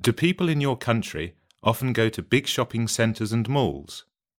Do people in your country often go to big shopping centres and malls?